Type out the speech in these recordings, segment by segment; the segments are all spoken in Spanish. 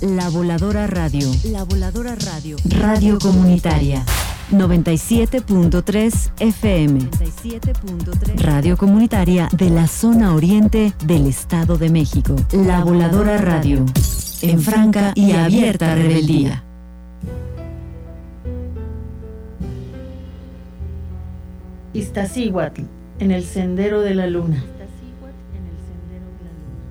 La Voladora Radio. La Voladora Radio. Radio Comunitaria. 97.3 FM. Radio Comunitaria de la zona oriente del Estado de México. La Voladora Radio. En franca y abierta rebeldía. Iztaccíhuatl, en el Sendero de la Luna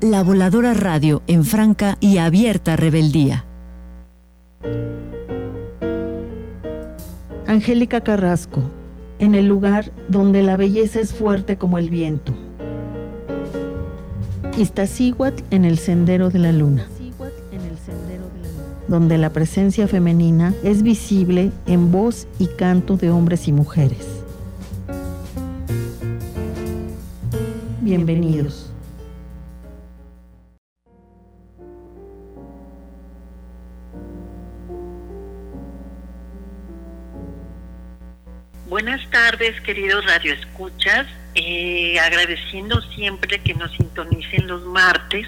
La Voladora Radio en franca y abierta rebeldía. Angélica Carrasco, en el lugar donde la belleza es fuerte como el viento. Iztaccíhuatl en el Sendero de la Luna donde la presencia femenina es visible en voz y canto de hombres y mujeres. Bienvenidos. Buenas tardes, queridos radioescuchas. Eh, agradeciendo siempre que nos sintonicen los martes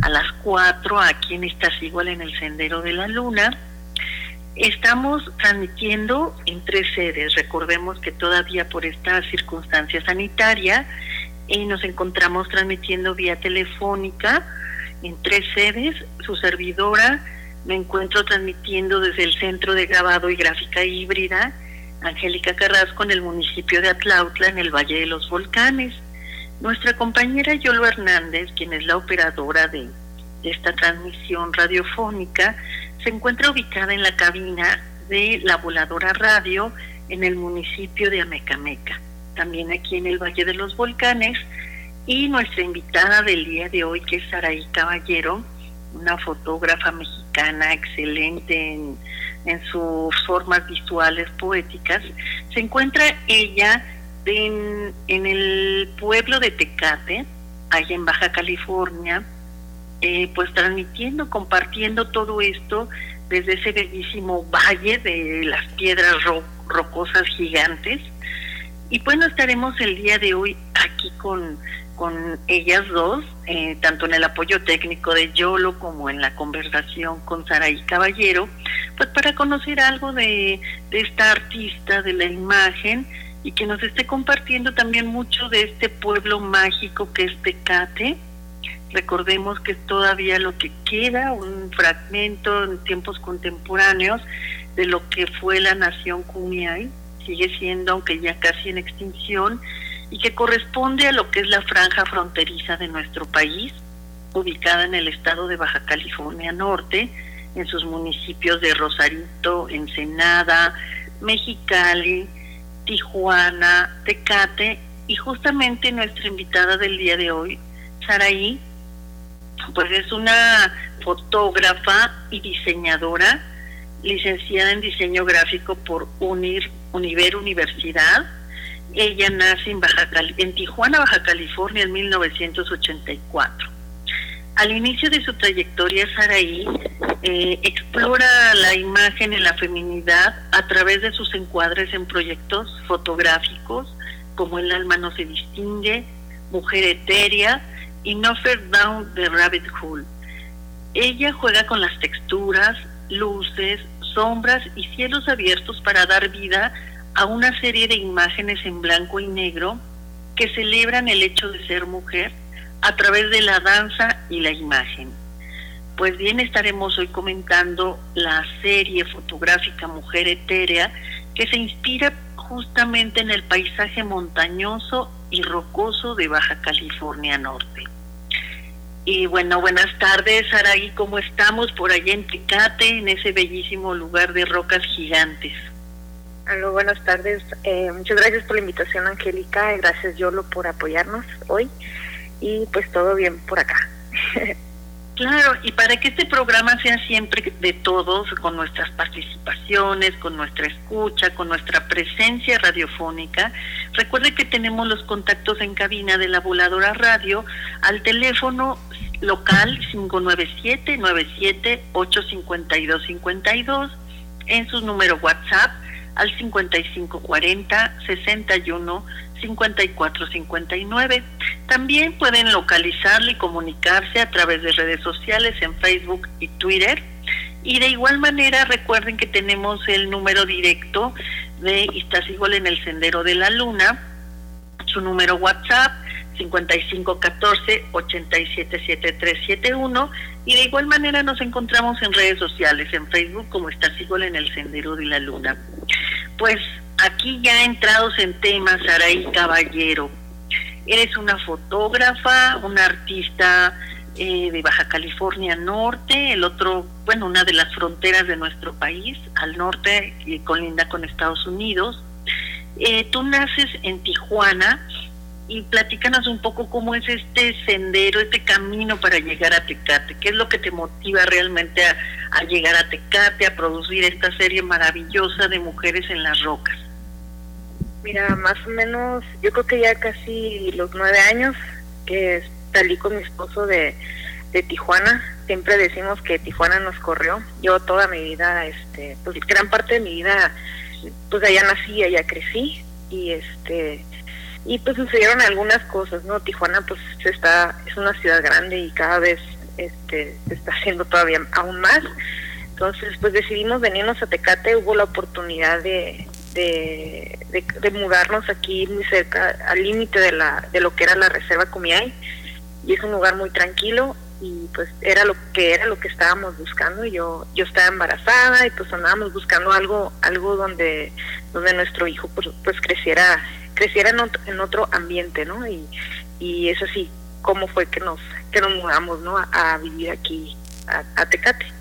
a las 4 aquí en Estás Igual en el Sendero de la Luna. Estamos transmitiendo en tres sedes. Recordemos que todavía por esta circunstancia sanitaria eh, nos encontramos transmitiendo vía telefónica en tres sedes. Su servidora me encuentro transmitiendo desde el Centro de Grabado y Gráfica Híbrida, Angélica Carrasco, en el municipio de Atlautla, en el Valle de los Volcanes. Nuestra compañera Yolo Hernández, quien es la operadora de, esta transmisión radiofónica, se encuentra ubicada en la cabina de la voladora radio en el municipio de Amecameca, también aquí en el Valle de los Volcanes. Y nuestra invitada del día de hoy, que es Saraí Caballero, una fotógrafa mexicana excelente en, en sus formas visuales poéticas, se encuentra ella en, el pueblo de Tecate, allá en Baja California, eh, pues transmitiendo, compartiendo todo esto desde ese bellísimo valle de las piedras rocosas gigantes. Y bueno, estaremos el día de hoy aquí con, con ellas dos, eh, tanto en el apoyo técnico de Yolo como en la conversación con Saraí Caballero, pues para conocer algo de, esta artista de la imagen y que nos esté compartiendo también mucho de este pueblo mágico que es Tecate. Recordemos que es todavía lo que queda, un fragmento en tiempos contemporáneos de lo que fue la nación Kumiai, sigue siendo, aunque ya casi en extinción, y que corresponde a lo que es la franja fronteriza de nuestro país, ubicada en el estado de Baja California Norte, en sus municipios de Rosarito, Ensenada, Mexicali, Tijuana, Tecate y justamente nuestra invitada del día de hoy, Saraí, pues es una fotógrafa y diseñadora, licenciada en diseño gráfico por Unir, Univer Universidad. Ella nace en, Baja en Tijuana, Baja California, en 1984. Al inicio de su trayectoria, Saraí eh, explora la imagen en la feminidad a través de sus encuadres en proyectos fotográficos como El alma no se distingue, Mujer etérea y No Fair Down the Rabbit Hole. Ella juega con las texturas, luces, sombras y cielos abiertos para dar vida a una serie de imágenes en blanco y negro que celebran el hecho de ser mujer a través de la danza y la imagen. Pues bien, estaremos hoy comentando la serie fotográfica Mujer Etérea, que se inspira justamente en el paisaje montañoso y rocoso de Baja California Norte. Y bueno, buenas tardes, Araí, ¿cómo estamos por allá en Tecate, en ese bellísimo lugar de rocas gigantes? Aló, buenas tardes. Eh, muchas gracias por la invitación, Angélica. Gracias, Yolo, por apoyarnos hoy y pues todo bien por acá. Claro, y para que este programa sea siempre de todos, con nuestras participaciones, con nuestra escucha, con nuestra presencia radiofónica, recuerde que tenemos los contactos en cabina de la voladora radio al teléfono local 597-97-852-52, en su número WhatsApp al 5540 61 5459. También pueden localizarle y comunicarse a través de redes sociales en Facebook y Twitter. Y de igual manera recuerden que tenemos el número directo de igual en el Sendero de la Luna, su número WhatsApp 5514 877371 y de igual manera nos encontramos en redes sociales, en Facebook como igual en el Sendero de la Luna. Pues aquí ya entrados en temas, Araí Caballero, eres una fotógrafa, una artista eh, de Baja California Norte, el otro, bueno, una de las fronteras de nuestro país, al norte, y colinda con Estados Unidos. Eh, tú naces en Tijuana y platícanos un poco cómo es este sendero, este camino para llegar a Tecate, qué es lo que te motiva realmente a, a llegar a Tecate, a producir esta serie maravillosa de Mujeres en las Rocas. Mira, más o menos, yo creo que ya casi los nueve años que salí con mi esposo de, de Tijuana. Siempre decimos que Tijuana nos corrió. Yo toda mi vida, este, pues gran parte de mi vida, pues allá nací, allá crecí y este y pues sucedieron algunas cosas, ¿no? Tijuana pues está es una ciudad grande y cada vez este se está haciendo todavía aún más. Entonces, pues decidimos venirnos a Tecate, hubo la oportunidad de, de, mudarnos aquí muy cerca, al límite de, la, de lo que era la reserva Cumiay, y es un lugar muy tranquilo y pues era lo que era lo que estábamos buscando yo yo estaba embarazada y pues andábamos buscando algo algo donde donde nuestro hijo pues, pues creciera creciera en otro, en otro ambiente no y, y es así como fue que nos que nos mudamos no a, vivir aquí a Tecate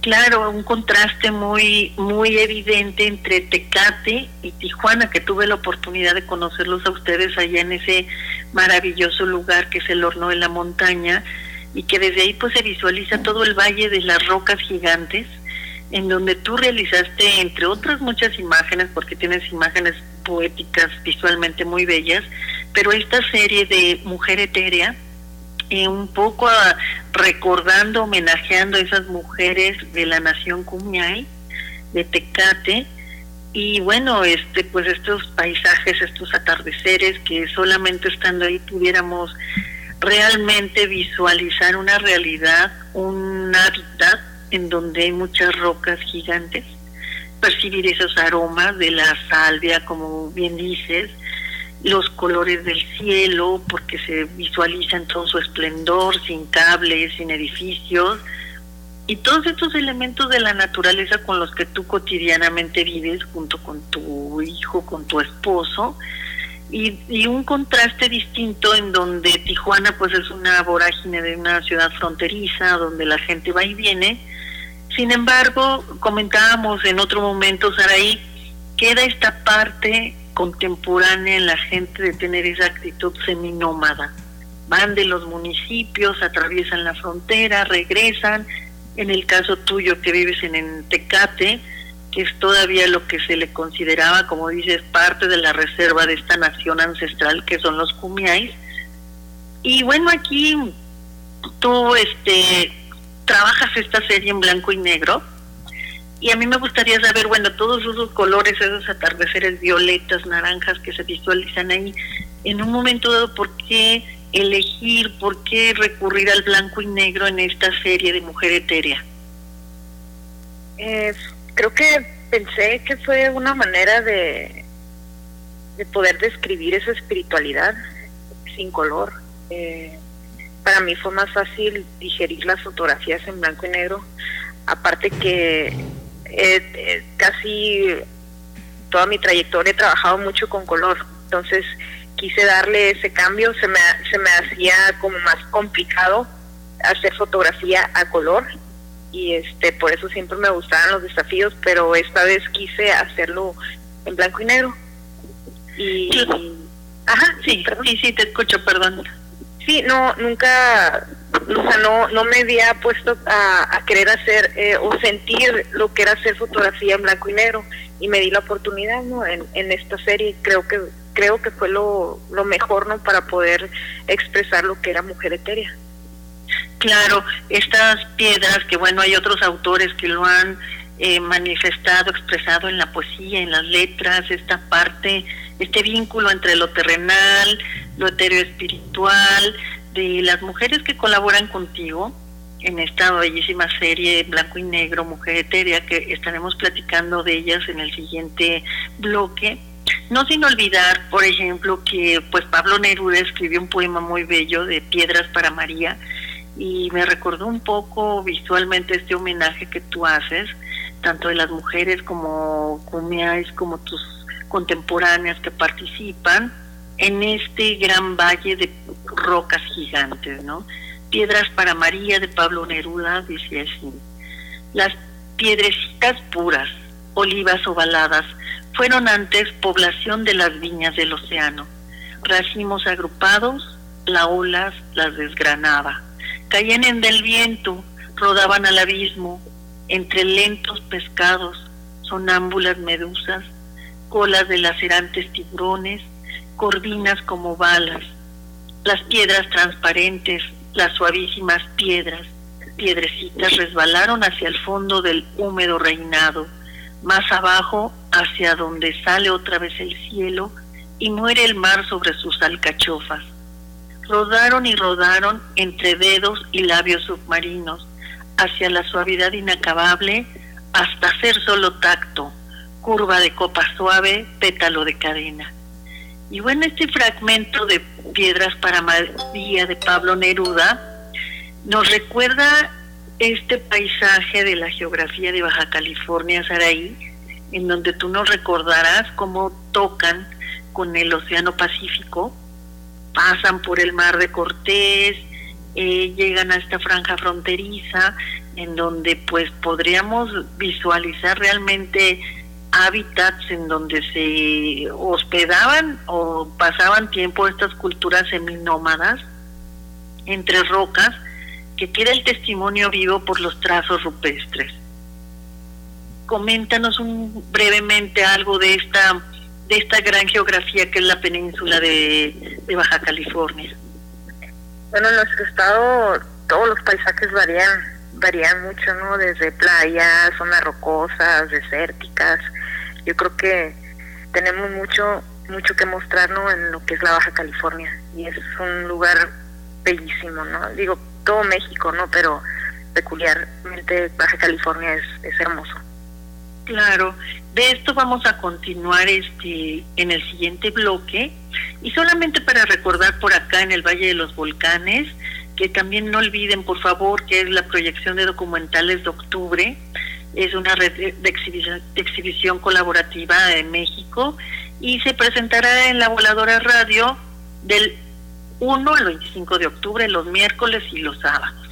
Claro, un contraste muy muy evidente entre Tecate y Tijuana, que tuve la oportunidad de conocerlos a ustedes allá en ese maravilloso lugar que es el Horno de la Montaña y que desde ahí pues se visualiza todo el valle de las rocas gigantes, en donde tú realizaste entre otras muchas imágenes, porque tienes imágenes poéticas visualmente muy bellas, pero esta serie de Mujer Etérea eh, un poco recordando, homenajeando a esas mujeres de la nación Cumiay, de Tecate, y bueno, este, pues estos paisajes, estos atardeceres que solamente estando ahí pudiéramos realmente visualizar una realidad, un hábitat en donde hay muchas rocas gigantes, percibir esos aromas de la salvia, como bien dices, los colores del cielo, porque se visualiza en todo su esplendor, sin cables, sin edificios, y todos estos elementos de la naturaleza con los que tú cotidianamente vives junto con tu hijo, con tu esposo, y, y un contraste distinto en donde Tijuana pues es una vorágine de una ciudad fronteriza, donde la gente va y viene, sin embargo, comentábamos en otro momento, Saraí, queda esta parte contemporánea en la gente de tener esa actitud seminómada. Van de los municipios, atraviesan la frontera, regresan. En el caso tuyo que vives en, Tecate, que es todavía lo que se le consideraba, como dices, parte de la reserva de esta nación ancestral que son los Cumiáis. Y bueno, aquí tú este trabajas esta serie en blanco y negro y a mí me gustaría saber, bueno, todos esos colores, esos atardeceres violetas, naranjas que se visualizan ahí, en un momento dado, ¿por qué elegir, por qué recurrir al blanco y negro en esta serie de Mujer Etérea? Eh, creo que pensé que fue una manera de, de poder describir esa espiritualidad sin color. Eh, para mí fue más fácil digerir las fotografías en blanco y negro. Aparte que eh, casi toda mi trayectoria he trabajado mucho con color, entonces quise darle ese cambio, se me, se me hacía como más complicado hacer fotografía a color y este por eso siempre me gustaban los desafíos, pero esta vez quise hacerlo en blanco y negro. Y, ajá, sí, sí, sí, te escucho, perdón. Sí, no, nunca o sea, no, no me había puesto a, querer hacer eh, o sentir lo que era hacer fotografía en blanco y negro. Y me di la oportunidad ¿no? en, esta serie creo que creo que fue lo, lo mejor no para poder expresar lo que era mujer etérea. Claro estas piedras que bueno hay otros autores que lo han eh, manifestado expresado en la poesía en las letras esta parte este vínculo entre lo terrenal lo etéreo espiritual de las mujeres que colaboran contigo en esta bellísima serie Blanco y Negro, Mujer Etérea, que estaremos platicando de ellas en el siguiente bloque. No sin olvidar, por ejemplo, que pues Pablo Neruda escribió un poema muy bello de Piedras para María y me recordó un poco visualmente este homenaje que tú haces, tanto de las mujeres como cumiáis, como tus contemporáneas que participan en este gran valle de rocas gigantes, ¿no? Piedras para María de Pablo Neruda, dice así. Las piedrecitas puras, olivas ovaladas, fueron antes población de las viñas del océano. Racimos agrupados, la olas las desgranaba. Caían en del viento, rodaban al abismo, entre lentos pescados, sonámbulas medusas, colas de lacerantes tiburones, corvinas como balas, las piedras transparentes, las suavísimas piedras, piedrecitas resbalaron hacia el fondo del húmedo reinado, más abajo hacia donde sale otra vez el cielo y muere el mar sobre sus alcachofas. Rodaron y rodaron entre dedos y labios submarinos hacia la suavidad inacabable hasta ser solo tacto, curva de copa suave, pétalo de cadena. Y bueno, este fragmento de Piedras para María de Pablo Neruda nos recuerda este paisaje de la geografía de Baja California, Saraí, en donde tú nos recordarás cómo tocan con el Océano Pacífico, pasan por el Mar de Cortés, eh, llegan a esta franja fronteriza, en donde pues podríamos visualizar realmente hábitats en donde se hospedaban o pasaban tiempo estas culturas seminómadas entre rocas que queda el testimonio vivo por los trazos rupestres. Coméntanos un, brevemente algo de esta de esta gran geografía que es la península de, Baja California. Bueno, en nuestro estado todos los paisajes varían, varían mucho, ¿no? Desde playas, zonas rocosas, desérticas, yo creo que tenemos mucho mucho que mostrarnos en lo que es la Baja California y es un lugar bellísimo, ¿no? Digo, todo México, ¿no? Pero peculiarmente Baja California es, es hermoso. Claro, de esto vamos a continuar este en el siguiente bloque y solamente para recordar por acá en el Valle de los Volcanes que también no olviden por favor que es la proyección de documentales de octubre es una red de exhibición, colaborativa de México y se presentará en la Voladora Radio del 1 al 25 de octubre, los miércoles y los sábados.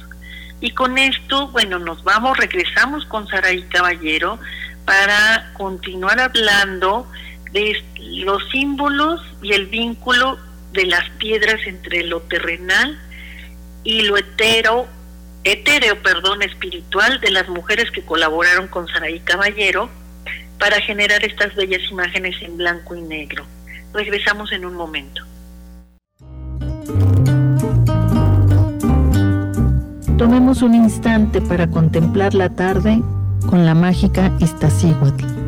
Y con esto, bueno, nos vamos, regresamos con Saraí Caballero para continuar hablando de los símbolos y el vínculo de las piedras entre lo terrenal y lo hetero etéreo, perdón, espiritual de las mujeres que colaboraron con Saraí Caballero para generar estas bellas imágenes en blanco y negro. Regresamos en un momento. Tomemos un instante para contemplar la tarde con la mágica Iztaccíhuatl.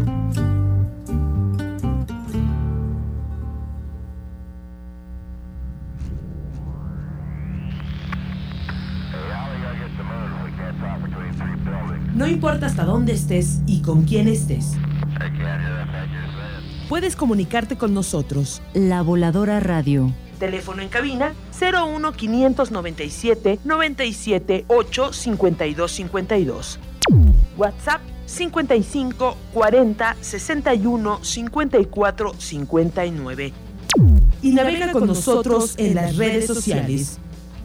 Importa hasta dónde estés y con quién estés. Puedes comunicarte con nosotros. La Voladora Radio. Teléfono en cabina 01 597 97 8 52 52. WhatsApp 55 40 61 54 59. Y navega con nosotros en las redes sociales.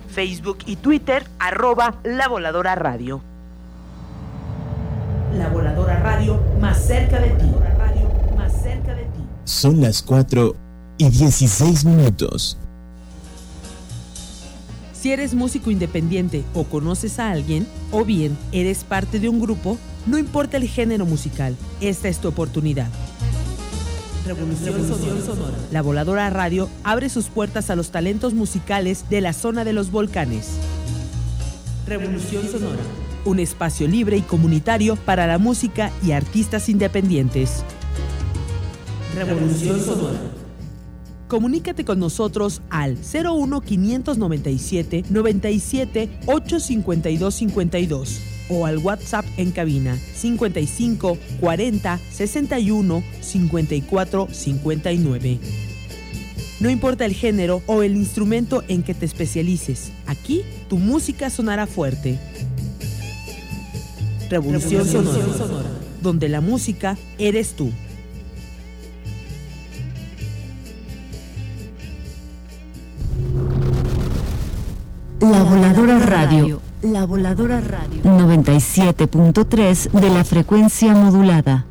Facebook y Twitter, arroba La Voladora Radio. La Voladora Radio más cerca de ti. Son las 4 y 16 minutos. Si eres músico independiente o conoces a alguien, o bien eres parte de un grupo, no importa el género musical, esta es tu oportunidad. Revolución, Sonora. La Voladora Radio abre sus puertas a los talentos musicales de la zona de los volcanes. Revolución Sonora. Un espacio libre y comunitario para la música y artistas independientes. Revolución Sonora. Comunícate con nosotros al 01 597 97 852 52 o al WhatsApp en cabina 55 40 61 54 59. No importa el género o el instrumento en que te especialices, aquí tu música sonará fuerte. Revolución, Sonora, donde la música eres tú. La Voladora Radio. La Voladora Radio. 97.3 de la frecuencia modulada.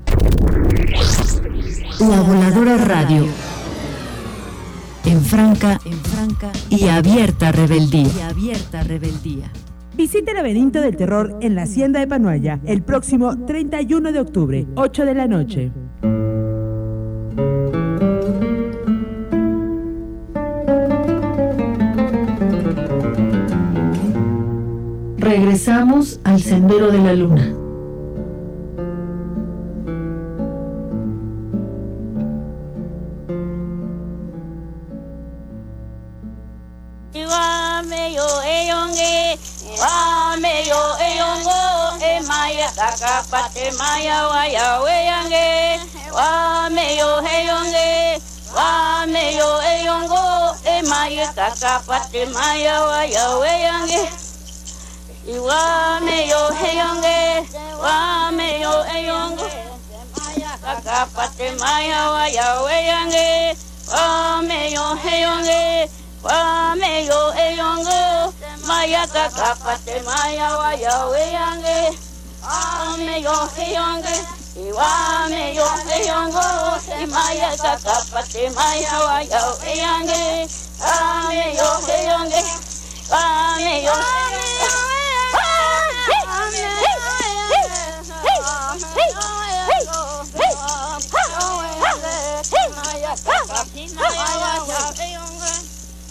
La Voladora Radio. En franca, en franca y abierta rebeldía. Y abierta rebeldía. Visite el laberinto del terror en la Hacienda de Panuaya el próximo 31 de octubre, 8 de la noche. Regresamos al sendero de la luna. kakapate maya waya weyange wame yo heyonge wame yo eyongo Maya kakapate maya waya weyange iwame yo heyonge wame yo eyongo takapate maya waya weyange wame yo heyonge wame yo eyongo maya kakapate maya waya weyange ameyoheyonge iwameyoheyongo semaya kakapa semaya wayoheyange ameyoheyonge ameyoheyonge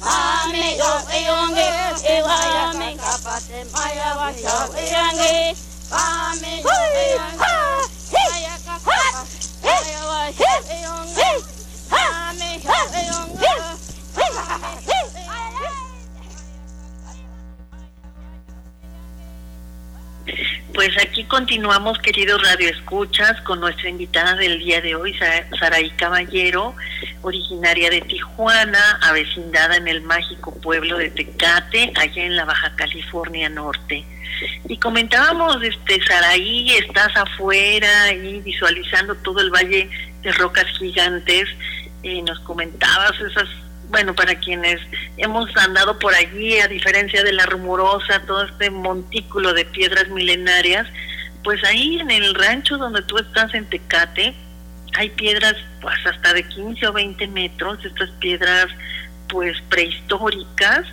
Ame yo eonge, ewa ame kapate maya wa yo eonge. Hey! Pues aquí continuamos, queridos radioescuchas, con nuestra invitada del día de hoy, Saraí Caballero, originaria de Tijuana, avecindada en el mágico pueblo de Tecate, allá en la Baja California Norte. Y comentábamos, este, Saraí, estás afuera y visualizando todo el valle de rocas gigantes, y nos comentabas esas bueno, para quienes hemos andado por allí, a diferencia de la rumorosa, todo este montículo de piedras milenarias, pues ahí en el rancho donde tú estás en Tecate, hay piedras pues hasta de 15 o 20 metros, estas piedras pues prehistóricas,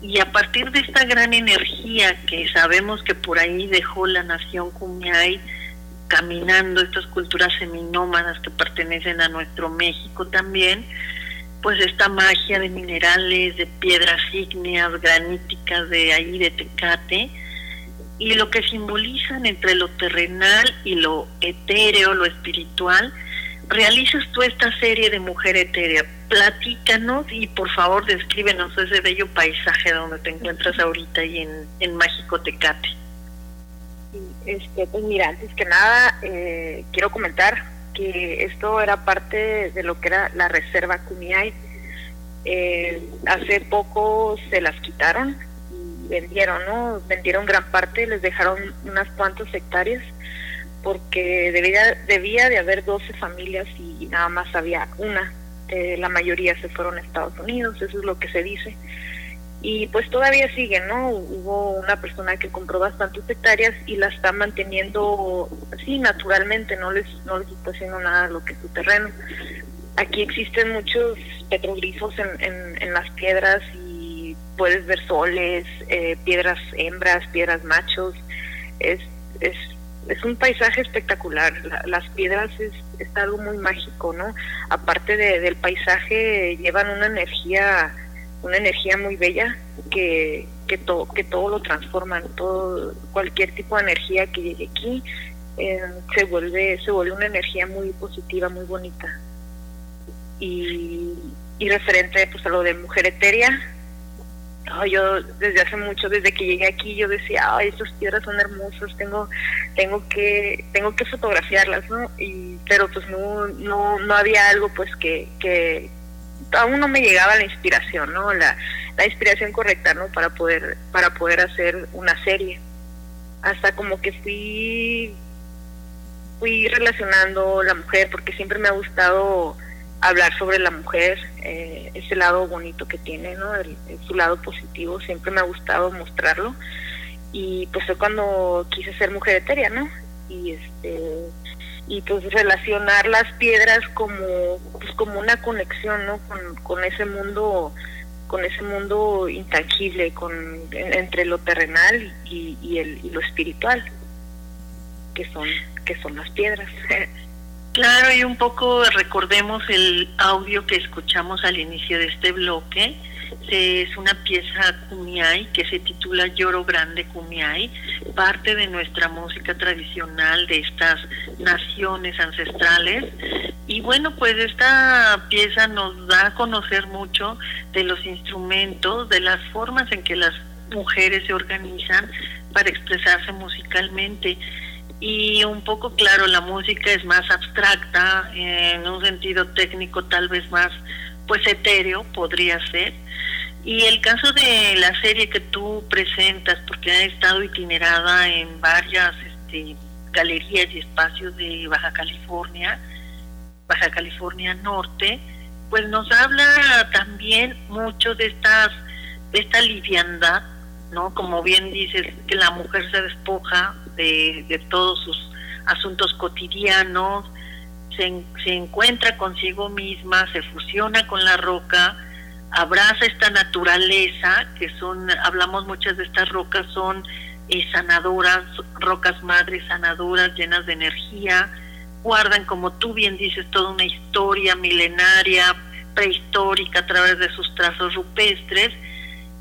y a partir de esta gran energía que sabemos que por ahí dejó la nación Kumiai, caminando estas culturas seminómadas que pertenecen a nuestro México también, pues esta magia de minerales, de piedras ígneas, graníticas de ahí de Tecate, y lo que simbolizan entre lo terrenal y lo etéreo, lo espiritual, realizas tú esta serie de Mujer Etérea. Platícanos y por favor descríbenos ese bello paisaje donde te encuentras ahorita ahí en, en Mágico Tecate. Este, pues mira, antes que nada eh, quiero comentar que esto era parte de lo que era la reserva Kumiai. Eh, hace poco se las quitaron y vendieron, ¿no? Vendieron gran parte, les dejaron unas cuantas hectáreas porque debía, debía de haber 12 familias y nada más había una. Eh, la mayoría se fueron a Estados Unidos, eso es lo que se dice y pues todavía sigue, ¿no? Hubo una persona que compró bastantes hectáreas y la está manteniendo así naturalmente, no les no les está haciendo nada a lo que es su terreno. Aquí existen muchos petroglifos en, en, las piedras y puedes ver soles, eh, piedras hembras, piedras machos, es, es, es un paisaje espectacular, las piedras es, es, algo muy mágico, ¿no? Aparte de, del paisaje llevan una energía, una energía muy bella que, que, to, que todo lo transforman, todo, cualquier tipo de energía que llegue aquí eh, se vuelve se vuelve una energía muy positiva, muy bonita. Y, y referente pues a lo de mujer etérea, yo desde hace mucho, desde que llegué aquí, yo decía, ay, estas piedras son hermosas, tengo, tengo que, tengo que fotografiarlas, ¿no? Y, pero pues no, no, no había algo pues que, que aún no me llegaba la inspiración, ¿no? La, la inspiración correcta, ¿no? Para poder, para poder hacer una serie. Hasta como que fui, fui relacionando la mujer, porque siempre me ha gustado hablar sobre la mujer, eh, ese lado bonito que tiene, ¿no? su lado positivo, siempre me ha gustado mostrarlo. Y pues fue cuando quise ser mujer etérea, ¿no? Y este y pues relacionar las piedras como pues como una conexión, ¿no? Con, con ese mundo con ese mundo intangible, con entre lo terrenal y, y el y lo espiritual, que son que son las piedras. Claro, y un poco recordemos el audio que escuchamos al inicio de este bloque. Es una pieza Kumiai que se titula Lloro Grande Kumiai, parte de nuestra música tradicional de estas naciones ancestrales. Y bueno, pues esta pieza nos da a conocer mucho de los instrumentos, de las formas en que las mujeres se organizan para expresarse musicalmente y un poco claro la música es más abstracta en un sentido técnico tal vez más pues etéreo podría ser. Y el caso de la serie que tú presentas porque ha estado itinerada en varias este, galerías y espacios de Baja California Baja California Norte pues nos habla también mucho de estas de esta liviandad no como bien dices que la mujer se despoja de, todos sus asuntos cotidianos, se, encuentra consigo misma, se fusiona con la roca, abraza esta naturaleza, que son, hablamos muchas de estas rocas, son eh, sanadoras, rocas madres sanadoras, llenas de energía, guardan, como tú bien dices, toda una historia milenaria, prehistórica a través de sus trazos rupestres,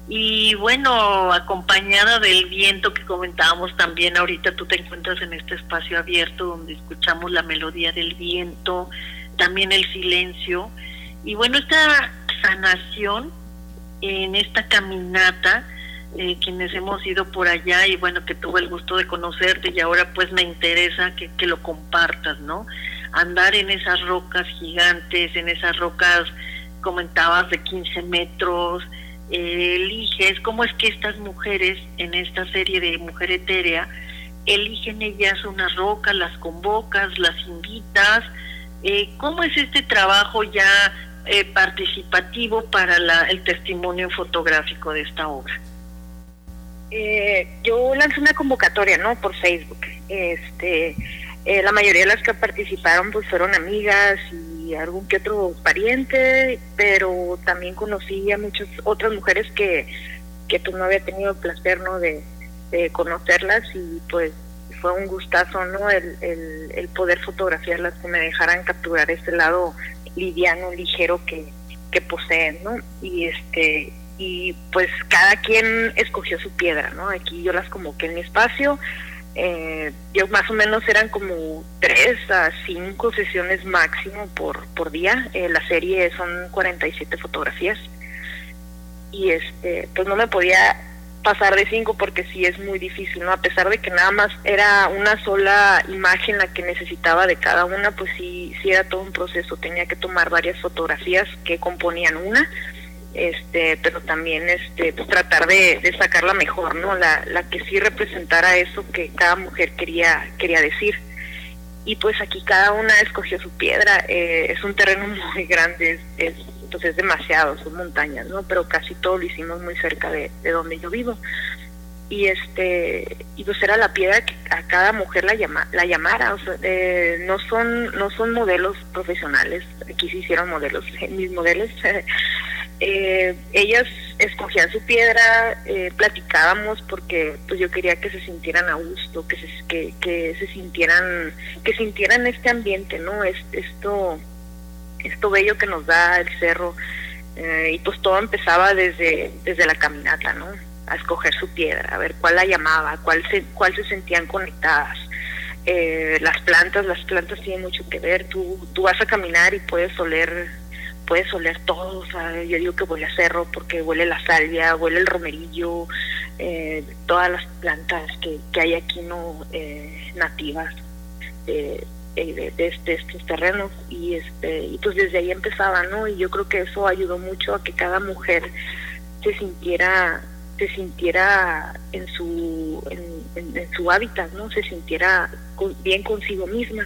y bueno, acompañada del viento que comentábamos también, ahorita tú te encuentras en este espacio abierto donde escuchamos la melodía del viento, también el silencio. Y bueno, esta sanación en esta caminata, eh, quienes hemos ido por allá y bueno, que tuve el gusto de conocerte y ahora pues me interesa que, que lo compartas, ¿no? Andar en esas rocas gigantes, en esas rocas, comentabas, de 15 metros, eliges, cómo es que estas mujeres en esta serie de Mujer Etérea eligen ellas una roca, las convocas, las invitas, eh, ¿cómo es este trabajo ya eh, participativo para la, el testimonio fotográfico de esta obra? Eh, yo lancé una convocatoria, ¿no? Por Facebook. Este, la mayoría de las que participaron pues fueron amigas y algún que otro pariente, pero también conocí a muchas otras mujeres que, que pues no había tenido el placer, ¿no? De, conocerlas y pues fue un gustazo, ¿no? El, el, poder fotografiarlas, que me dejaran capturar ese lado liviano, ligero que, que poseen, ¿no? Y este y pues cada quien escogió su piedra, ¿no? Aquí yo las convoqué en mi espacio, eh, yo más o menos eran como tres a cinco sesiones máximo por, por día. Eh, la serie son 47 fotografías. Y este, pues no me podía pasar de cinco porque sí es muy difícil, ¿no? A pesar de que nada más era una sola imagen la que necesitaba de cada una, pues sí, sí era todo un proceso. Tenía que tomar varias fotografías que componían una este pero también este pues, tratar de, de sacarla mejor no la, la que sí representara eso que cada mujer quería quería decir. Y pues aquí cada una escogió su piedra. Eh, es un terreno muy grande es, pues es demasiado son montañas no pero casi todo lo hicimos muy cerca de, de donde yo vivo. Y este y pues era la piedra que a cada mujer la llama la llamara. O sea, eh, no son no son modelos profesionales. Aquí se hicieron modelos mis modelos eh, ellas escogían su piedra, eh, platicábamos porque pues yo quería que se sintieran a gusto, que se, que, se sintieran, que sintieran este ambiente, ¿no? Es, esto, esto bello que nos da el cerro. Eh, y pues todo empezaba desde, desde la caminata, ¿no? A escoger su piedra, a ver cuál la llamaba, cuál se, cuál se sentían conectadas. Eh, las plantas, las plantas tienen mucho que ver. Tú, tú vas a caminar y puedes oler puedes oler todo, o sea, yo digo que huele a cerro porque huele la salvia, huele el romerillo, eh, todas las plantas que, que hay aquí no eh, nativas de, de, de, estos terrenos y este y pues desde ahí empezaba, ¿no? Y yo creo que eso ayudó mucho a que cada mujer se sintiera se sintiera en su en, en su hábitat, ¿no? Se sintiera bien consigo misma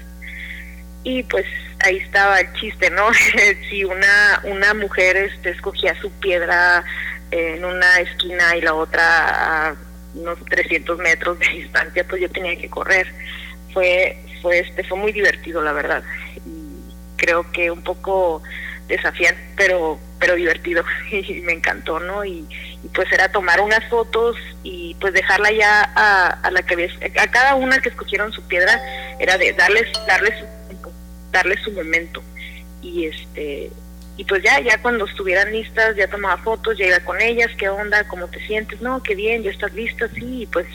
y pues ahí estaba el chiste, ¿no? si una, una mujer este, escogía su piedra en una esquina y la otra a unos 300 metros de distancia, pues yo tenía que correr. Fue, fue, este, fue muy divertido, la verdad. Y creo que un poco desafiante, pero, pero divertido. Y me encantó, ¿no? Y, y, pues era tomar unas fotos y pues dejarla ya a, a la que a cada una que escogieron su piedra, era de darles, darles darle su momento. Y este y pues ya ya cuando estuvieran listas ya tomaba fotos ya iba con ellas qué onda cómo te sientes no qué bien ya estás lista sí y pues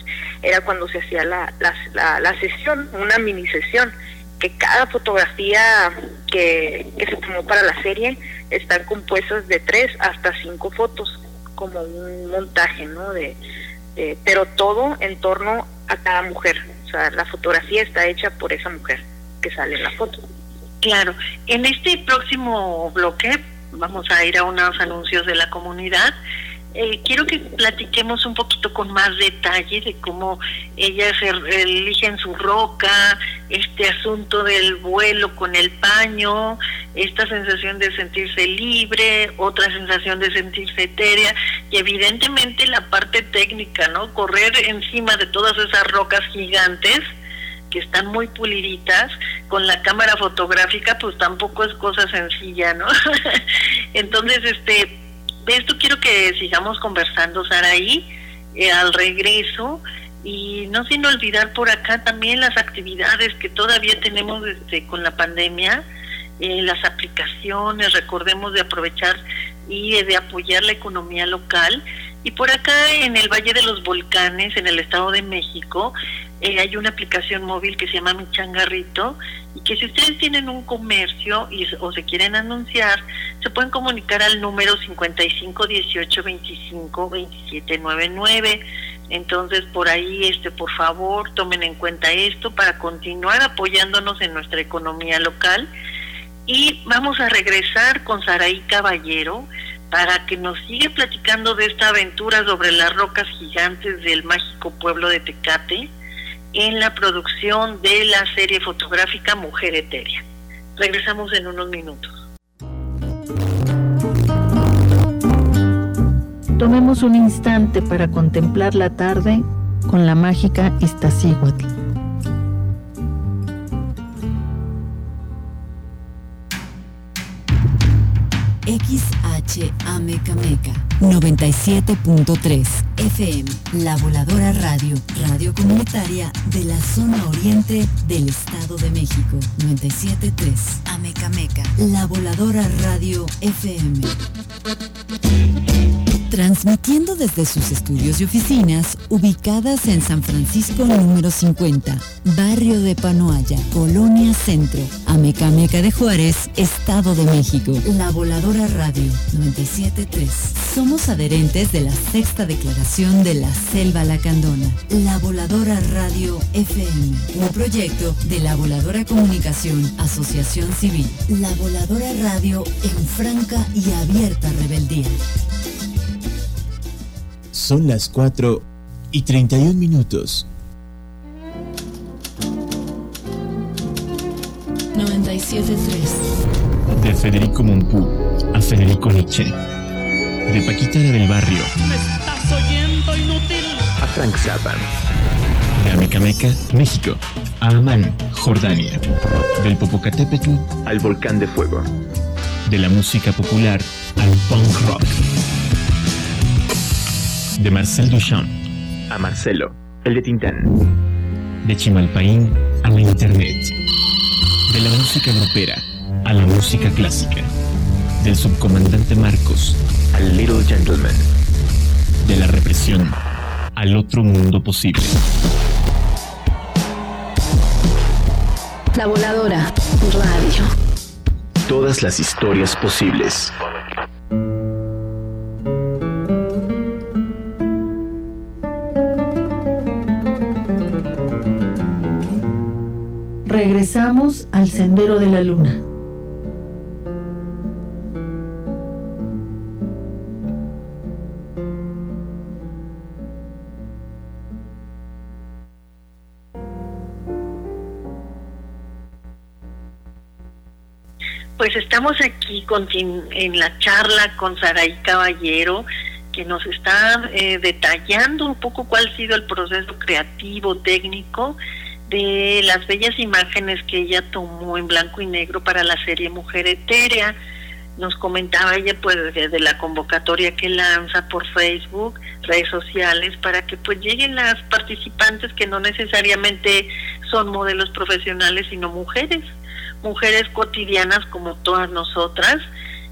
era cuando se hacía la, la, la, sesión una mini sesión que cada fotografía que, que se tomó para la serie están compuestas de tres hasta cinco fotos como un montaje no de pero todo en torno a cada mujer. O sea la fotografía está hecha por esa mujer que sale en la foto Claro, en este próximo bloque vamos a ir a unos anuncios de la comunidad. Eh, quiero que platiquemos un poquito con más detalle de cómo ellas eligen su roca, este asunto del vuelo con el paño, esta sensación de sentirse libre, otra sensación de sentirse etérea y evidentemente la parte técnica, ¿no? Correr encima de todas esas rocas gigantes que están muy puliditas, con la cámara fotográfica pues tampoco es cosa sencilla, ¿no? Entonces, este, de esto quiero que sigamos conversando, Saraí, eh, al regreso y no sin olvidar por acá también las actividades que todavía tenemos este, con la pandemia, eh, las aplicaciones, recordemos de aprovechar y de apoyar la economía local. Y por acá en el Valle de los Volcanes, en el Estado de México, eh, hay una aplicación móvil que se llama Mi Changarrito y que si ustedes tienen un comercio y, o se quieren anunciar, se pueden comunicar al número 55 18 25 27 99. Entonces, por ahí, este, por favor, tomen en cuenta esto para continuar apoyándonos en nuestra economía local. Y vamos a regresar con Saraí Caballero para que nos siga platicando de esta aventura sobre las rocas gigantes del mágico pueblo de Tecate en la producción de la serie fotográfica Mujer Etérea. Regresamos en unos minutos. Tomemos un instante para contemplar la tarde con la mágica Iztaccíhuatl. XHAMECAMECA 97.3 FM La Voladora Radio, radio comunitaria de la zona oriente del Estado de México 97.3 Amecameca La Voladora Radio FM transmitiendo desde sus estudios y oficinas ubicadas en San Francisco número 50, barrio de Panoaya, Colonia Centro, Amecameca de Juárez, Estado de México. La Voladora Radio 973. Somos adherentes de la sexta declaración de la Selva Lacandona. La Voladora Radio FM, un proyecto de la Voladora Comunicación, Asociación Civil. La Voladora Radio en franca y abierta rebeldía. Son las 4 y 31 minutos. 97.3 De Federico Mompú a Federico Nietzsche. De Paquitara del Barrio. ¿Me estás oyendo, inútil? A Frank Zappa. De Amecameca, México. A Amán, Jordania. Del Popocatépetl al Volcán de Fuego. De la música popular al punk rock De Marcel Duchamp a Marcelo, el de Tintán. De Chimalpaín a la Internet. De la música europea a la música clásica. Del subcomandante Marcos al Little Gentleman. De la represión al otro mundo posible. La Voladora Radio. Todas las historias posibles. Regresamos al Sendero de la Luna. Pues estamos aquí en la charla con Saraí Caballero, que nos está eh, detallando un poco cuál ha sido el proceso creativo, técnico de las bellas imágenes que ella tomó en blanco y negro para la serie Mujer Etérea. Nos comentaba ella pues de la convocatoria que lanza por Facebook, redes sociales, para que pues lleguen las participantes que no necesariamente son modelos profesionales, sino mujeres, mujeres cotidianas como todas nosotras,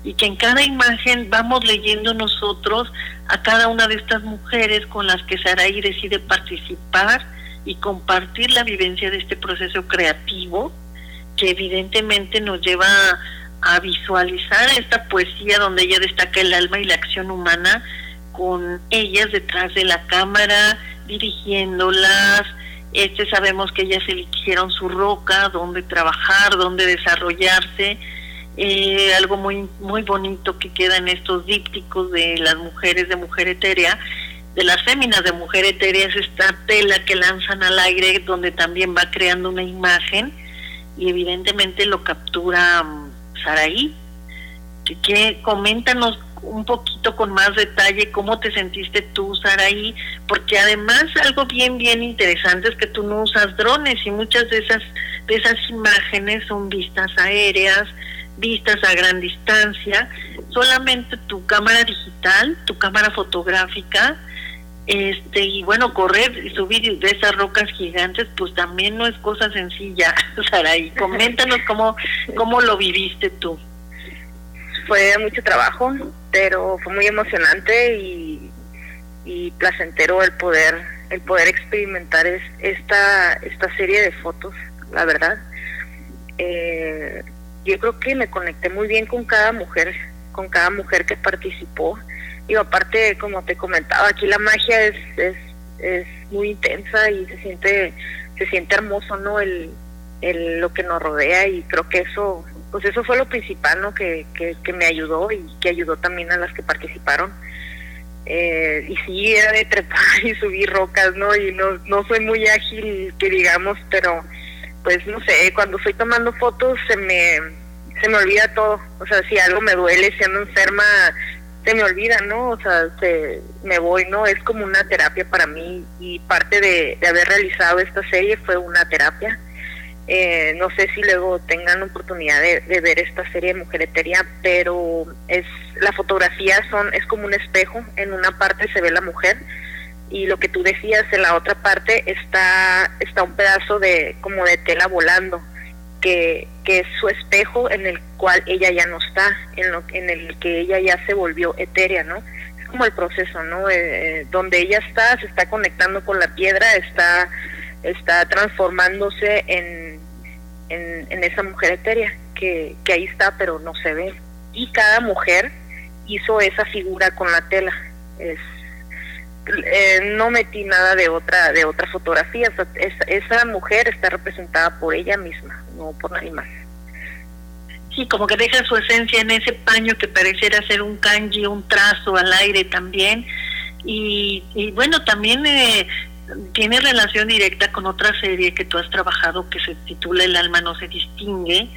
y que en cada imagen vamos leyendo nosotros a cada una de estas mujeres con las que Saraí decide participar y compartir la vivencia de este proceso creativo que evidentemente nos lleva a visualizar esta poesía donde ella destaca el alma y la acción humana con ellas detrás de la cámara, dirigiéndolas. Este sabemos que ellas eligieron su roca, donde trabajar, donde desarrollarse. Eh, algo muy muy bonito que queda en estos dípticos de las mujeres de mujer etérea de las féminas de mujer etérea es esta tela que lanzan al aire donde también va creando una imagen y evidentemente lo captura um, Saraí. Que, coméntanos un poquito con más detalle cómo te sentiste tú, Saraí, porque además algo bien, bien interesante es que tú no usas drones y muchas de esas, de esas imágenes son vistas aéreas, vistas a gran distancia, solamente tu cámara digital, tu cámara fotográfica, este y bueno correr y subir de esas rocas gigantes pues también no es cosa sencilla. Saraí coméntanos cómo cómo lo viviste tú. Fue mucho trabajo pero fue muy emocionante y, y placentero el poder el poder experimentar es, esta esta serie de fotos la verdad. Eh, yo creo que me conecté muy bien con cada mujer con cada mujer que participó y aparte, como te comentaba, aquí la magia es, es, es muy intensa y se siente se siente hermoso, ¿no? El, el, lo que nos rodea y creo que eso pues eso fue lo principal, ¿no? Que, que, me ayudó y que ayudó también a las que participaron. Eh, y sí, era de trepar y subir rocas, ¿no? Y no, no soy muy ágil, que digamos, pero pues no sé, cuando estoy tomando fotos se me, se me olvida todo. O sea, si algo me duele, si ando enferma, se me olvida, ¿no? O sea, se, me voy, ¿no? Es como una terapia para mí y parte de, haber realizado esta serie fue una terapia. Eh, no sé si luego tengan oportunidad de, ver esta serie de Mujeretería, pero es la fotografía son es como un espejo. En una parte se ve la mujer y lo que tú decías en la otra parte está está un pedazo de como de tela volando que, que es su espejo en el cual ella ya no está, en, lo, en el que ella ya se volvió etérea, ¿no? Es como el proceso, ¿no? Eh, eh, donde ella está, se está conectando con la piedra, está, está transformándose en, en, esa mujer etérea, que, ahí está, pero no se ve. Y cada mujer hizo esa figura con la tela. Es, eh, no metí nada de otra de otra fotografía. esa mujer está representada por ella misma, no por nadie más. Sí, como que deja su esencia en ese paño que pareciera ser un kanji, un trazo al aire también. Y, y bueno, también eh, tiene relación directa con otra serie que tú has trabajado que se titula El alma no se distingue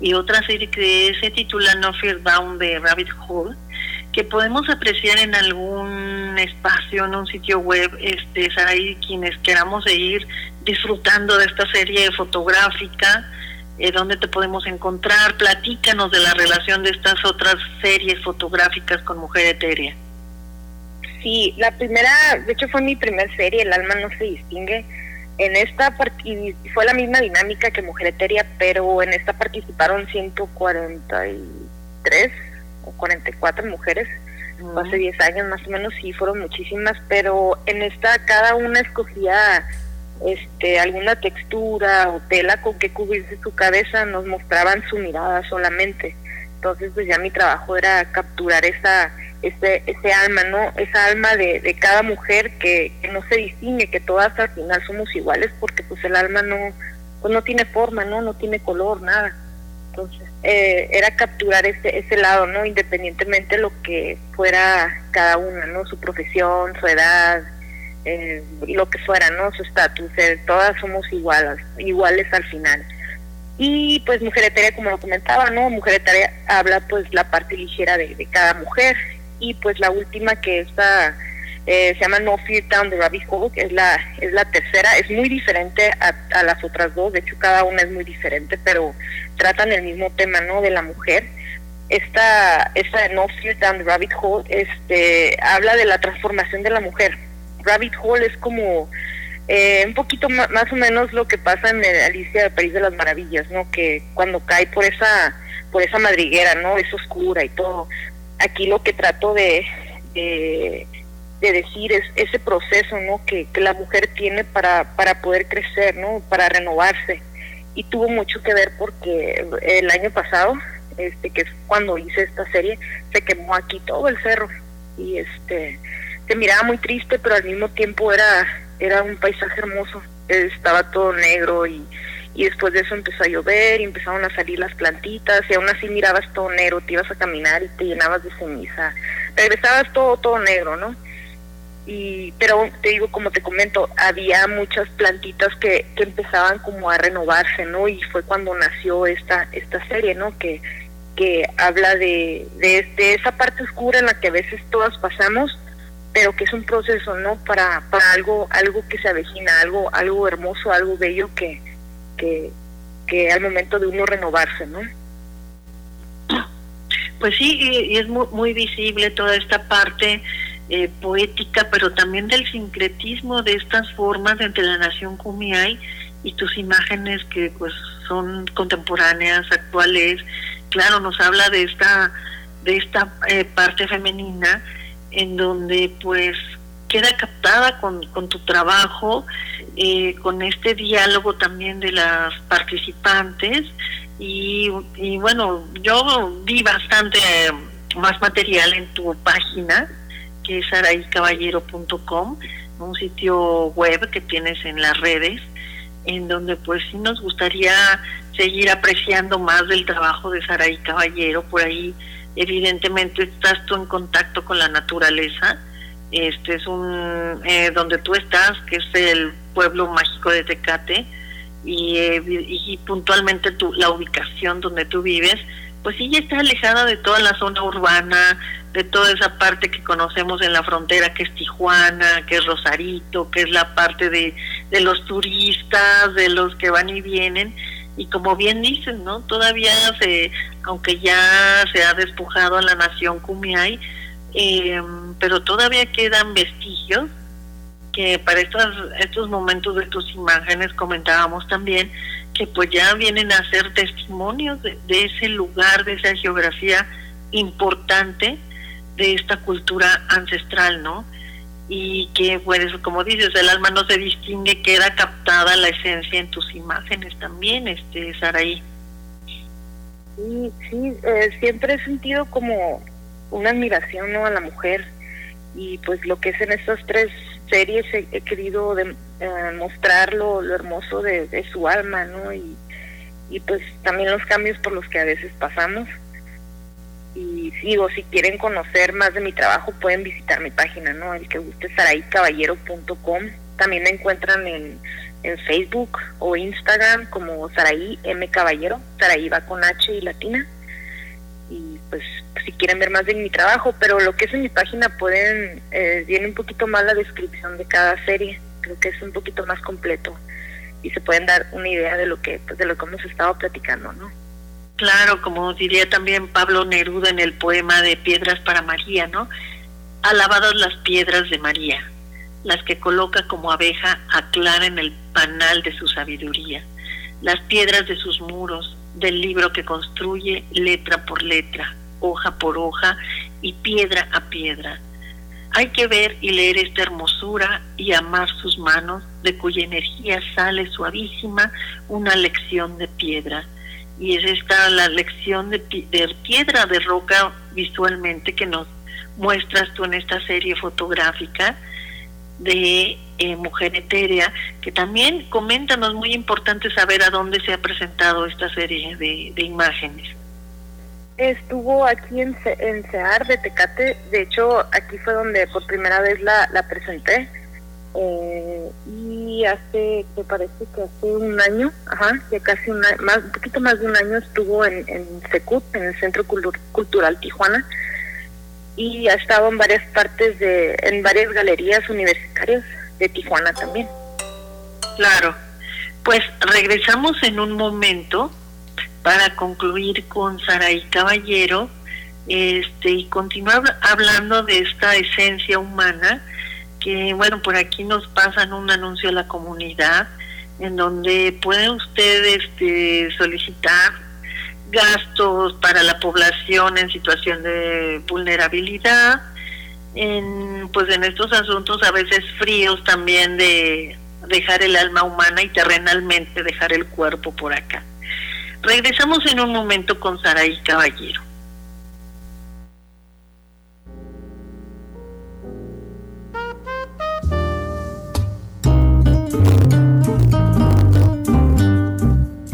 y otra serie que se titula No Fear Down de Rabbit Hole que podemos apreciar en algún espacio, en un sitio web, este, ahí quienes queramos seguir disfrutando de esta serie fotográfica, eh, dónde te podemos encontrar, platícanos de la relación de estas otras series fotográficas con Mujer Etérea. Sí, la primera, de hecho fue mi primer serie, El alma no se distingue. En esta y fue la misma dinámica que Mujer Eteria, pero en esta participaron 143 o 44 mujeres. Hace 10 años más o menos, sí, fueron muchísimas, pero en esta cada una escogía este alguna textura o tela con que cubrirse su cabeza, nos mostraban su mirada solamente. Entonces, pues ya mi trabajo era capturar esa ese, ese alma, ¿no? Esa alma de, de cada mujer que, no se distingue, que todas al final somos iguales porque pues el alma no, pues no tiene forma, ¿no? No tiene color, nada. Entonces, eh, era capturar ese, ese lado, ¿no? Independientemente de lo que fuera cada una, ¿no? Su profesión, su edad, eh, lo que fuera, ¿no? Su estatus, eh, todas somos iguales, iguales al final. Y pues Mujer Etérea, como lo comentaba, ¿no? Mujer Etérea habla pues la parte ligera de, de cada mujer y pues la última que está eh, se llama No Fear Down the Rabbit Hole, que es la, es la tercera, es muy diferente a, las otras dos, de hecho cada una es muy diferente, pero tratan el mismo tema, ¿no? De la mujer. Esta, esta No Fear Down the Rabbit Hole, este, habla de la transformación de la mujer. Rabbit Hole es como eh, un poquito más, o menos lo que pasa en Alicia de París de las Maravillas, ¿no? Que cuando cae por esa, por esa madriguera, ¿no? Es oscura y todo aquí lo que trato de, de, decir es ese proceso ¿no? que, la mujer tiene para, para poder crecer, ¿no? para renovarse. Y tuvo mucho que ver porque el año pasado, este que es cuando hice esta serie, se quemó aquí todo el cerro y este se miraba muy triste, pero al mismo tiempo era era un paisaje hermoso. Estaba todo negro y, y después de eso empezó a llover y empezaron a salir las plantitas y aún así mirabas todo negro, te ibas a caminar y te llenabas de ceniza, regresabas todo, todo negro, ¿no? Y, pero te digo, como te comento, había muchas plantitas que, que empezaban como a renovarse, ¿no? Y fue cuando nació esta, esta serie, ¿no? Que, que habla de, de, de esa parte oscura en la que a veces todas pasamos, pero que es un proceso, ¿no? Para, para algo, algo que se avecina, algo, algo hermoso, algo bello que, que, que al momento de uno renovarse, ¿no? Pues sí, y, es muy, muy, visible toda esta parte eh, poética, pero también del sincretismo de estas formas entre la nación Kumiai y tus imágenes que pues son contemporáneas, actuales. Claro, nos habla de esta de esta eh, parte femenina en donde pues queda captada con, con tu trabajo, eh, con este diálogo también de las participantes. Y, bueno, yo vi bastante eh, más material en tu página que es araicaballero.com, un sitio web que tienes en las redes, en donde pues sí nos gustaría seguir apreciando más del trabajo de Saraí Caballero, por ahí evidentemente estás tú en contacto con la naturaleza, este es un eh, donde tú estás, que es el pueblo mágico de Tecate, y, eh, y puntualmente tu, la ubicación donde tú vives, pues sí ya está alejada de toda la zona urbana, de toda esa parte que conocemos en la frontera, que es Tijuana, que es Rosarito, que es la parte de, de los turistas, de los que van y vienen, y como bien dicen, ¿no? Todavía se, aunque ya se ha despojado a la nación Kumiai, eh, pero todavía quedan vestigios que para estos, estos momentos de tus imágenes comentábamos también que pues ya vienen a ser testimonios de, ese lugar, de esa geografía importante de esta cultura ancestral, ¿no? Y que pues como dices, el alma no se distingue, queda captada la esencia en tus imágenes también, este Saraí. Sí, sí, eh, siempre he sentido como una admiración ¿no? a la mujer y pues lo que es en estas tres series he, querido de, eh, mostrar lo, hermoso de, su alma ¿no? y, y pues también los cambios por los que a veces pasamos y digo si quieren conocer más de mi trabajo pueden visitar mi página no el que guste saraicaballero.com también me encuentran en, en Facebook o Instagram como Saraí M Caballero. Saraí va con H y latina. Y pues si quieren ver más de mi trabajo, pero lo que es en mi página pueden, eh, viene un poquito más la descripción de cada serie, creo que es un poquito más completo y se pueden dar una idea de lo que, pues, de lo que hemos estado platicando, ¿no? Claro, como diría también Pablo Neruda en el poema de Piedras para María, ¿no? alabadas las piedras de María, las que coloca como abeja aclara en el panal de su sabiduría, las piedras de sus muros, del libro que construye letra por letra, hoja por hoja y piedra a piedra. Hay que ver y leer esta hermosura y amar sus manos, de cuya energía sale suavísima una lección de piedra. Y es esta la lección de, de piedra, de roca visualmente que nos muestras tú en esta serie fotográfica de eh, Mujer Etérea, que también coméntanos, muy importante saber a dónde se ha presentado esta serie de, imágenes. Estuvo aquí en, en CEAR de Tecate, de hecho aquí fue donde por primera vez la, la presenté. Eh, y hace, me parece que hace un año, ajá, ya casi un, más, un poquito más de un año estuvo en, en SECUT, en el Centro Cultural Tijuana, y ha estado en varias partes de, en varias galerías universitarias de Tijuana también. Claro, pues regresamos en un momento para concluir con Saraí Caballero este y continuar hablando de esta esencia humana que bueno por aquí nos pasan un anuncio a la comunidad en donde puede usted este, solicitar gastos para la población en situación de vulnerabilidad, en, pues en estos asuntos a veces fríos también de dejar el alma humana y terrenalmente dejar el cuerpo por acá. Regresamos en un momento con Saraí Caballero.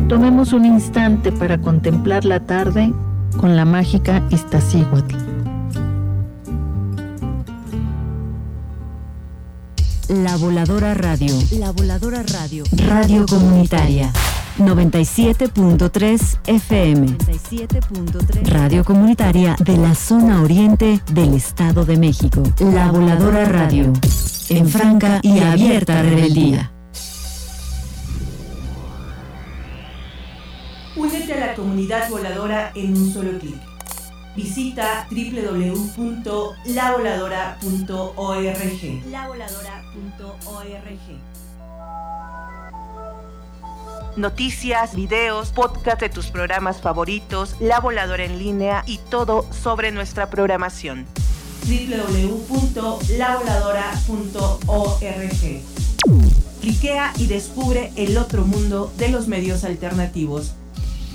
Tomemos un instante para contemplar la tarde con la mágica Iztaccíhuatl. La Voladora Radio. La Voladora Radio. Radio Comunitaria. 97.3 FM. 97.3. Radio Comunitaria de la zona oriente del Estado de México. La Voladora Radio. En franca y abierta rebeldía. Únete a la comunidad voladora en un solo clic. Visita www.lavoladora.org. Lavoladora.org. Noticias, videos, podcast de tus programas favoritos, La Voladora en línea y todo sobre nuestra programación. www.lavoladora.org. Cliquea y descubre el otro mundo de los medios alternativos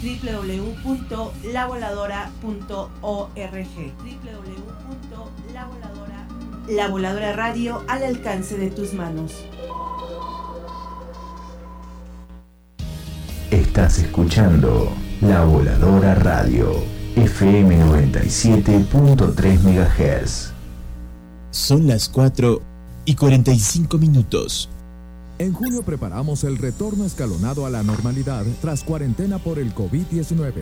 www.lavoladora.org. La Voladora Radio al alcance de tus manos. Estás escuchando La Voladora Radio, FM 97.3 MHz. Son las 4 y 45 minutos. En junio preparamos el retorno escalonado a la normalidad tras cuarentena por el COVID-19.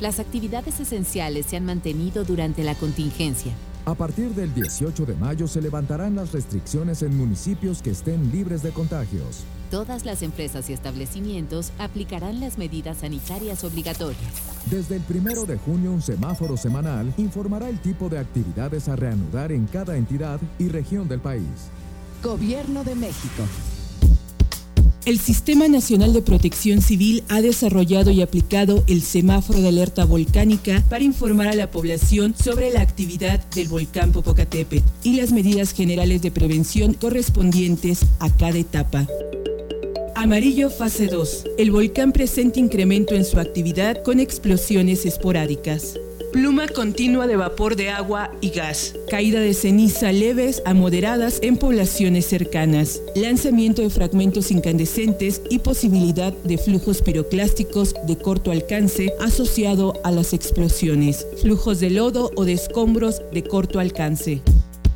Las actividades esenciales se han mantenido durante la contingencia. A partir del 18 de mayo se levantarán las restricciones en municipios que estén libres de contagios. Todas las empresas y establecimientos aplicarán las medidas sanitarias obligatorias. Desde el primero de junio, un semáforo semanal informará el tipo de actividades a reanudar en cada entidad y región del país. Gobierno de México. El Sistema Nacional de Protección Civil ha desarrollado y aplicado el semáforo de alerta volcánica para informar a la población sobre la actividad del volcán Popocatépetl y las medidas generales de prevención correspondientes a cada etapa. Amarillo fase 2. El volcán presenta incremento en su actividad con explosiones esporádicas. Pluma continua de vapor de agua y gas. Caída de ceniza leves a moderadas en poblaciones cercanas. Lanzamiento de fragmentos incandescentes y posibilidad de flujos piroclásticos de corto alcance asociado a las explosiones. Flujos de lodo o de escombros de corto alcance.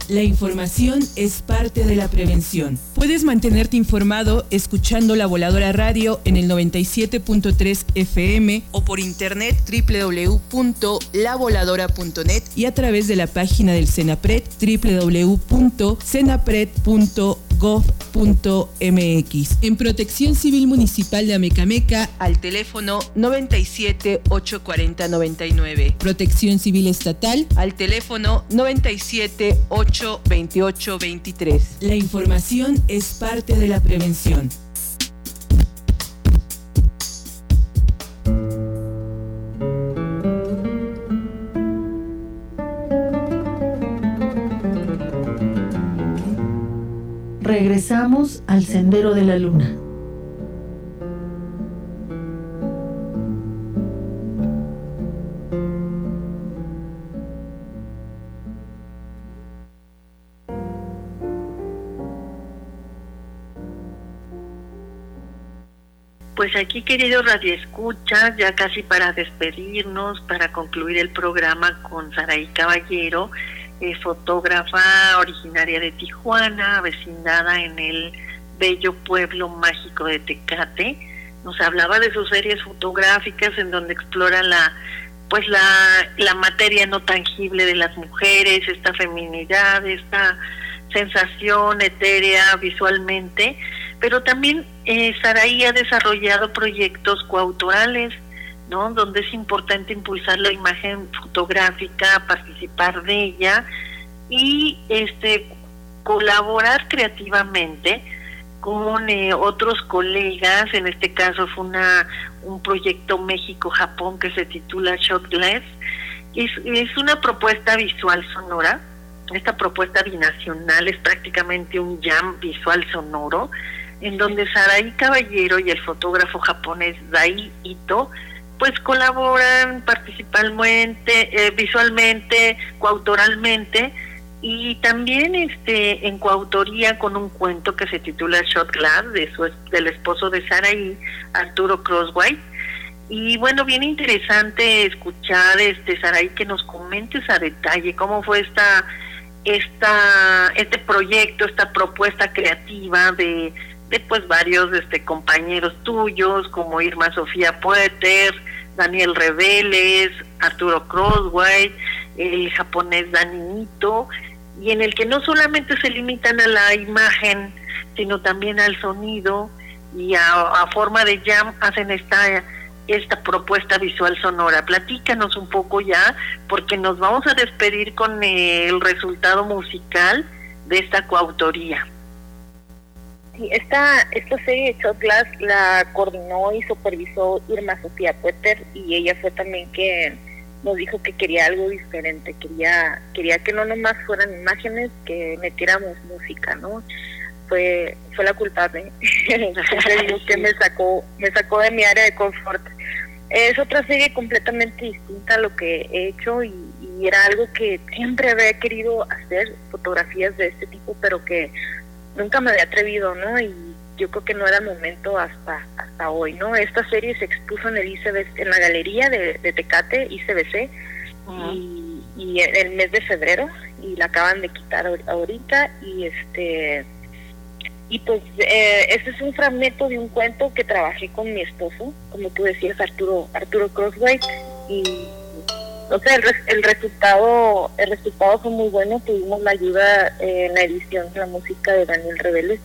La información es parte de la prevención. Puedes mantenerte informado escuchando la voladora radio en el 97.3 FM o por internet www.lavoladora.net y a través de la página del Senapred www.senapred.gov.mx. gov.mx. En Protección Civil Municipal de Amecameca al teléfono 97 840 99. Protección Civil Estatal al teléfono 97 828 23. La información es parte de la prevención. Regresamos al Sendero de la Luna. Pues aquí, querido Radio Escucha, ya casi para despedirnos, para concluir el programa con Saraí Caballero, eh, fotógrafa originaria de Tijuana, vecindada en el bello pueblo mágico de Tecate. Nos hablaba de sus series fotográficas en donde explora la pues la, la materia no tangible de las mujeres, esta feminidad, esta sensación etérea visualmente, pero también eh, Saraí ha desarrollado proyectos coautorales donde es importante impulsar la imagen fotográfica, participar de ella y este colaborar creativamente con eh, otros colegas, en este caso fue una un proyecto México-Japón que se titula Shot Glass, es, es una propuesta visual sonora, esta propuesta binacional es prácticamente un jam visual sonoro, en donde Sarai Caballero y el fotógrafo japonés Dai Ito pues colaboran principalmente, eh, visualmente, coautoralmente y también este en coautoría con un cuento que se titula Shot Glass de su, del esposo de Saraí, Arturo Crosswhite. Y bueno, bien interesante escuchar este Saraí que nos comentes a detalle cómo fue esta esta este proyecto, esta propuesta creativa de de pues varios este compañeros tuyos como Irma Sofía Poeter, Daniel Reveles, Arturo Crosswhite, el japonés Danito, y en el que no solamente se limitan a la imagen, sino también al sonido y a, forma de jam hacen esta esta propuesta visual sonora. Platícanos un poco ya, porque nos vamos a despedir con el resultado musical de esta coautoría. Sí, esta, esta serie de Shot Glass la coordinó y supervisó Irma Sofía Pueter y ella fue también que nos dijo que quería algo diferente, quería quería que no nomás fueran imágenes, que metiéramos música, ¿no? Fue fue la culpable. que me sacó me sacó de mi área de confort. Es otra serie completamente distinta a lo que he hecho y, y era algo que siempre había querido hacer, fotografías de este tipo, pero que nunca me había atrevido, ¿no? Y yo creo que no era el momento hasta hasta hoy, ¿no? Esta serie se expuso en el ICBC, en la galería de, Tecate, ICBC, y, y el mes de febrero, y la acaban de quitar ahorita, y este y pues eh, este es un fragmento de un cuento que trabajé con mi esposo, como tú decías, Arturo Arturo Crosswhite, y o sea, el, resultado el resultado fue muy bueno. Tuvimos la ayuda en la edición de la música de Daniel Reveles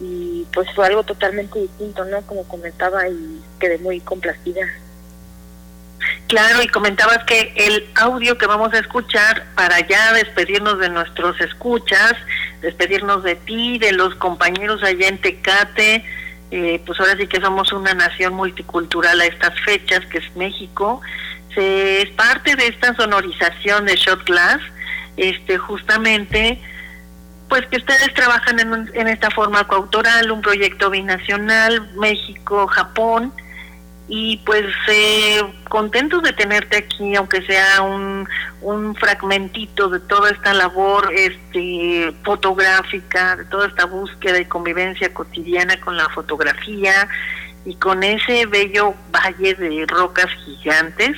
y pues fue algo totalmente distinto, ¿no? Como comentaba y quedé muy complacida. Claro, y comentabas que el audio que vamos a escuchar para ya despedirnos de nuestros escuchas, despedirnos de ti, de los compañeros allá en Tecate, eh, pues ahora sí que somos una nación multicultural a estas fechas, que es México, es parte de esta sonorización de Shot Glass, este, justamente, pues que ustedes trabajan en, en esta forma coautoral, un proyecto binacional, México, Japón, y pues eh, contentos de tenerte aquí, aunque sea un, un fragmentito de toda esta labor este, fotográfica, de toda esta búsqueda y convivencia cotidiana con la fotografía y con ese bello valle de rocas gigantes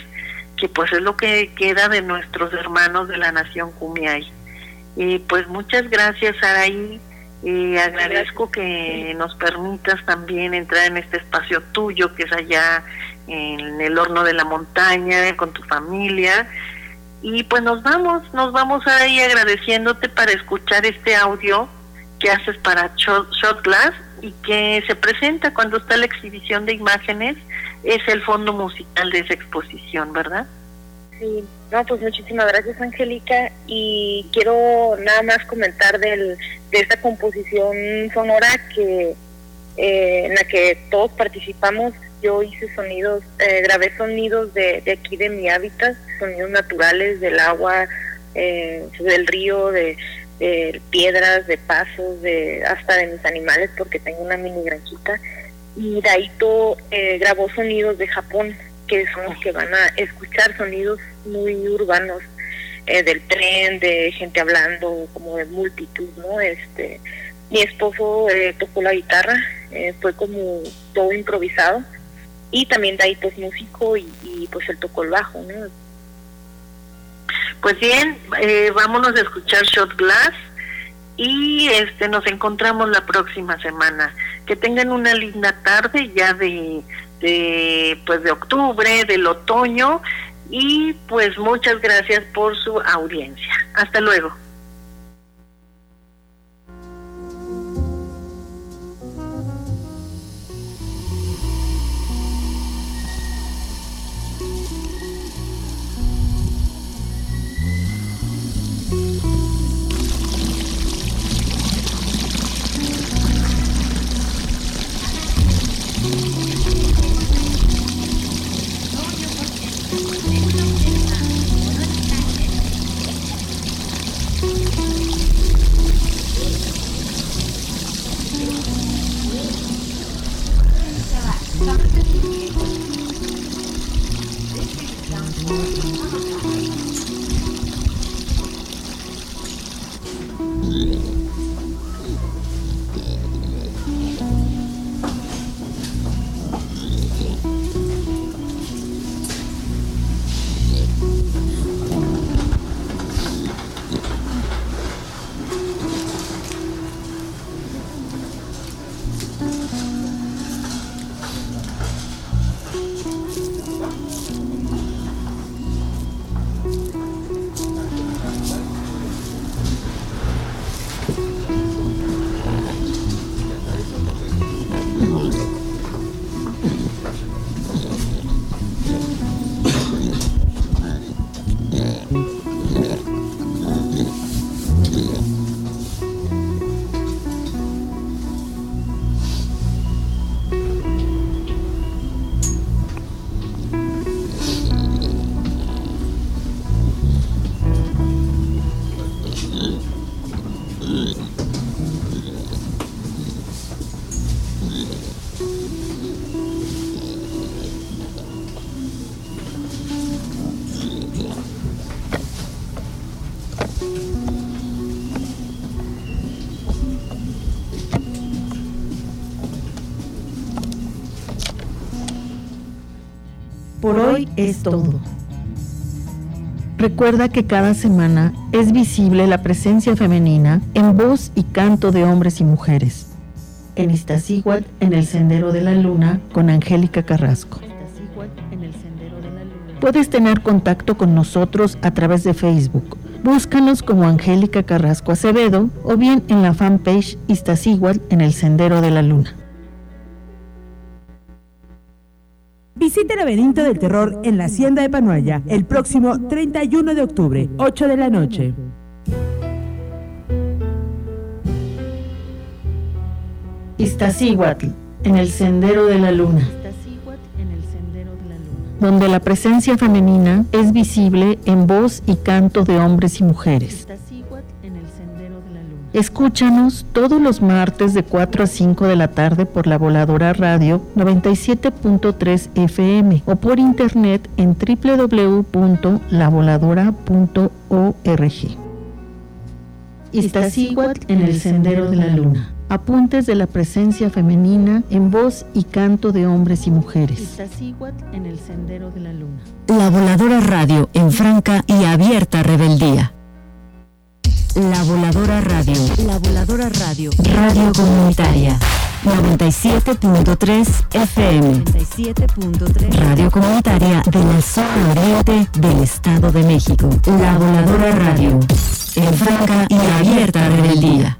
que pues es lo que queda de nuestros hermanos de la nación Kumiai. Y pues muchas gracias Araí, y agradezco que nos permitas también entrar en este espacio tuyo que es allá en el horno de la montaña con tu familia y pues nos vamos, nos vamos ahí agradeciéndote para escuchar este audio que haces para Shot Glass y que se presenta cuando está la exhibición de imágenes, es el fondo musical de esa exposición, ¿verdad? Sí, no, pues muchísimas gracias Angélica y quiero nada más comentar del, de esta composición sonora que eh, en la que todos participamos. Yo hice sonidos, eh, grabé sonidos de, de aquí de mi hábitat, sonidos naturales del agua, eh, del río, de, de piedras, de pasos, de hasta de mis animales porque tengo una mini granjita. Y Daito eh, grabó sonidos de Japón, que son los que van a escuchar sonidos muy urbanos eh, del tren, de gente hablando, como de multitud, ¿no? Este, mi esposo eh, tocó la guitarra, eh, fue como todo improvisado y también Daito es músico y, y pues él tocó el bajo, ¿no? Pues bien, eh, vámonos a escuchar Shot Glass y este nos encontramos la próxima semana. Que tengan una linda tarde ya de, pues de octubre, del otoño y pues muchas gracias por su audiencia. Hasta luego. Por hoy es todo. Recuerda que cada semana es visible la presencia femenina en voz y canto de hombres y mujeres. En Iztaccíhuatl, en el Sendero de la Luna, con Angélica Carrasco. Puedes tener contacto con nosotros a través de Facebook. Búscanos como Angélica Carrasco Acevedo o bien en la fanpage Iztaccíhuatl en el Sendero de la Luna. Visita el laberinto del terror en la Hacienda de Panuaya el próximo 31 de octubre, 8 de la noche. Iztaccíhuatl, en el Sendero de la Luna, donde la presencia femenina es visible en voz y canto de hombres y mujeres. Escúchanos todos los martes de 4 a 5 de la tarde por la Voladora Radio 97.3 FM o por internet en www.lavoladora.org. Iztaccíhuatl en el Sendero de la Luna. Apuntes de la presencia femenina en voz y canto de hombres y mujeres. Iztaccíhuatl en el Sendero de la Luna. La Voladora Radio en franca y abierta rebeldía. La Voladora Radio. La Voladora Radio. Radio Comunitaria. 97.3 FM. 97.3. Radio Comunitaria de la zona oriente del Estado de México. La Voladora Radio. En franca y abierta rebeldía.